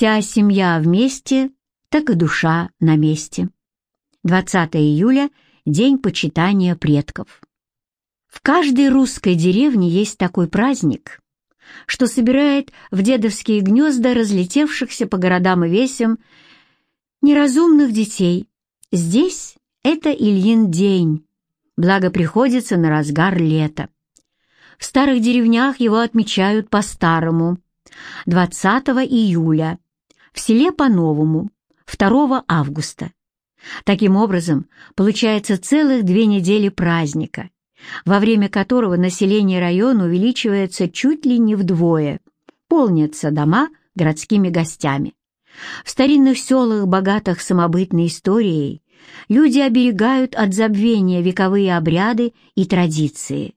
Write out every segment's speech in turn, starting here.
Вся семья вместе, так и душа на месте. 20 июля — День почитания предков. В каждой русской деревне есть такой праздник, что собирает в дедовские гнезда разлетевшихся по городам и весям неразумных детей. Здесь это Ильин день, благо приходится на разгар лета. В старых деревнях его отмечают по-старому, 20 июля, в селе по-новому, 2 августа. Таким образом, получается целых две недели праздника, во время которого население района увеличивается чуть ли не вдвое, полнятся дома городскими гостями. В старинных селах, богатых самобытной историей, люди оберегают от забвения вековые обряды и традиции.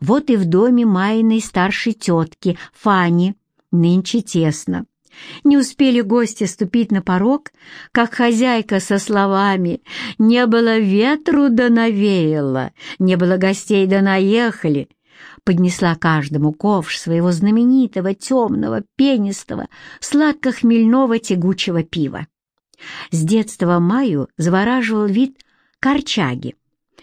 Вот и в доме Майной старшей тетки Фани нынче тесно. Не успели гости ступить на порог, как хозяйка со словами «Не было ветру да навеяло, не было гостей да наехали» поднесла каждому ковш своего знаменитого темного, пенистого, сладко-хмельного тягучего пива. С детства Маю завораживал вид корчаги,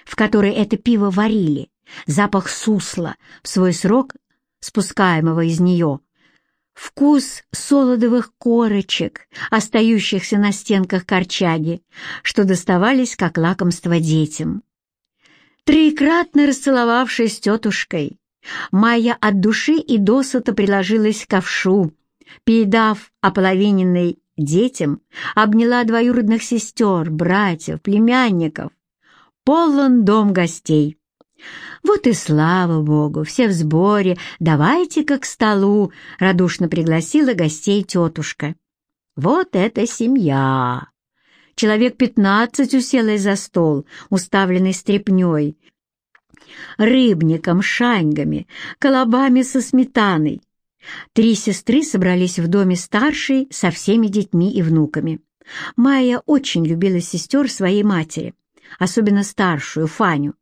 в которой это пиво варили, запах сусла, в свой срок спускаемого из нее, вкус солодовых корочек, остающихся на стенках корчаги, что доставались как лакомство детям. Трикратно расцеловавшись тетушкой, Майя от души и досыта приложилась к ковшу, передав ополовиненный детям, обняла двоюродных сестер, братьев, племянников. Полон дом гостей. «Вот и слава Богу! Все в сборе! Давайте-ка к столу!» — радушно пригласила гостей тетушка. «Вот это семья!» Человек пятнадцать уселось за стол, уставленный стряпнёй, рыбником, шаньгами, колобами со сметаной. Три сестры собрались в доме старшей со всеми детьми и внуками. Майя очень любила сестер своей матери, особенно старшую, Фаню.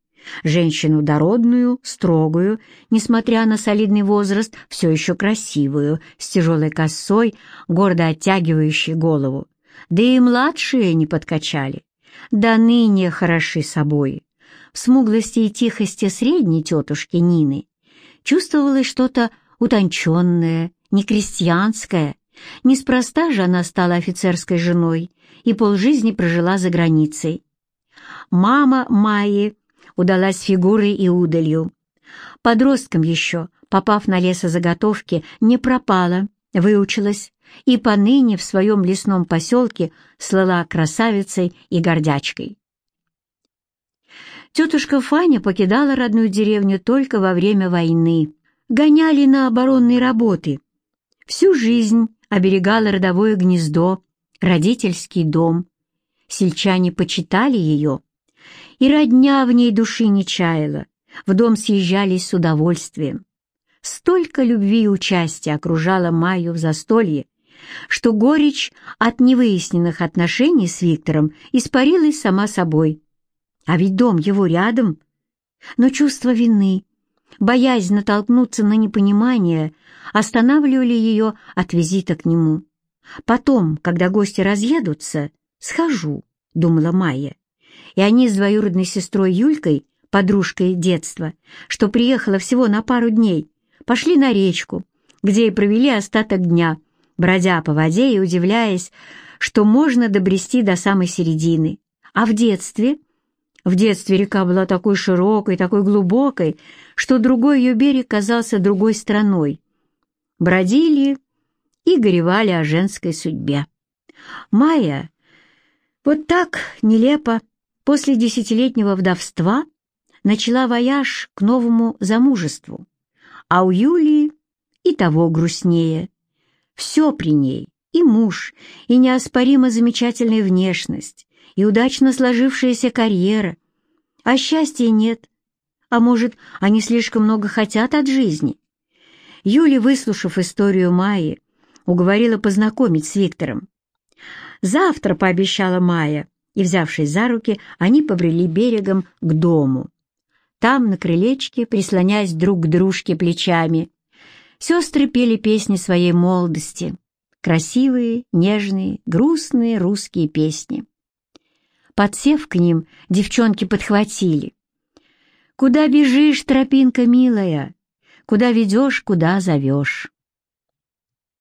Женщину дородную, строгую, несмотря на солидный возраст, все еще красивую, с тяжелой косой, гордо оттягивающей голову. Да и младшие не подкачали. Да ныне хороши собой. В смуглости и тихости средней тетушки Нины чувствовалось что-то утонченное, не крестьянское. Неспроста же она стала офицерской женой и полжизни прожила за границей. Мама Майи удалась фигурой и удалью. Подростком еще, попав на лесозаготовки, не пропала, выучилась и поныне в своем лесном поселке слыла красавицей и гордячкой. Тетушка Фаня покидала родную деревню только во время войны. Гоняли на оборонные работы. Всю жизнь оберегала родовое гнездо, родительский дом. Сельчане почитали ее, и родня в ней души не чаяла, в дом съезжались с удовольствием. Столько любви и участия окружало Майю в застолье, что горечь от невыясненных отношений с Виктором испарилась сама собой. А ведь дом его рядом. Но чувство вины, боязнь натолкнуться на непонимание, останавливали ее от визита к нему. Потом, когда гости разъедутся, схожу, думала Майя и они с двоюродной сестрой Юлькой, подружкой детства, что приехала всего на пару дней, пошли на речку, где и провели остаток дня, бродя по воде и удивляясь, что можно добрести до самой середины. А в детстве... В детстве река была такой широкой, такой глубокой, что другой ее берег казался другой страной. Бродили и горевали о женской судьбе. Майя вот так нелепо После десятилетнего вдовства начала вояж к новому замужеству, а у Юлии и того грустнее. Все при ней, и муж, и неоспоримо замечательная внешность, и удачно сложившаяся карьера. А счастья нет. А может, они слишком много хотят от жизни? Юля, выслушав историю Майи, уговорила познакомить с Виктором. «Завтра», — пообещала Майя, и, взявшись за руки, они побрели берегом к дому. Там, на крылечке, прислоняясь друг к дружке плечами, сестры пели песни своей молодости, красивые, нежные, грустные русские песни. Подсев к ним, девчонки подхватили. «Куда бежишь, тропинка милая? Куда ведешь, куда зовешь?»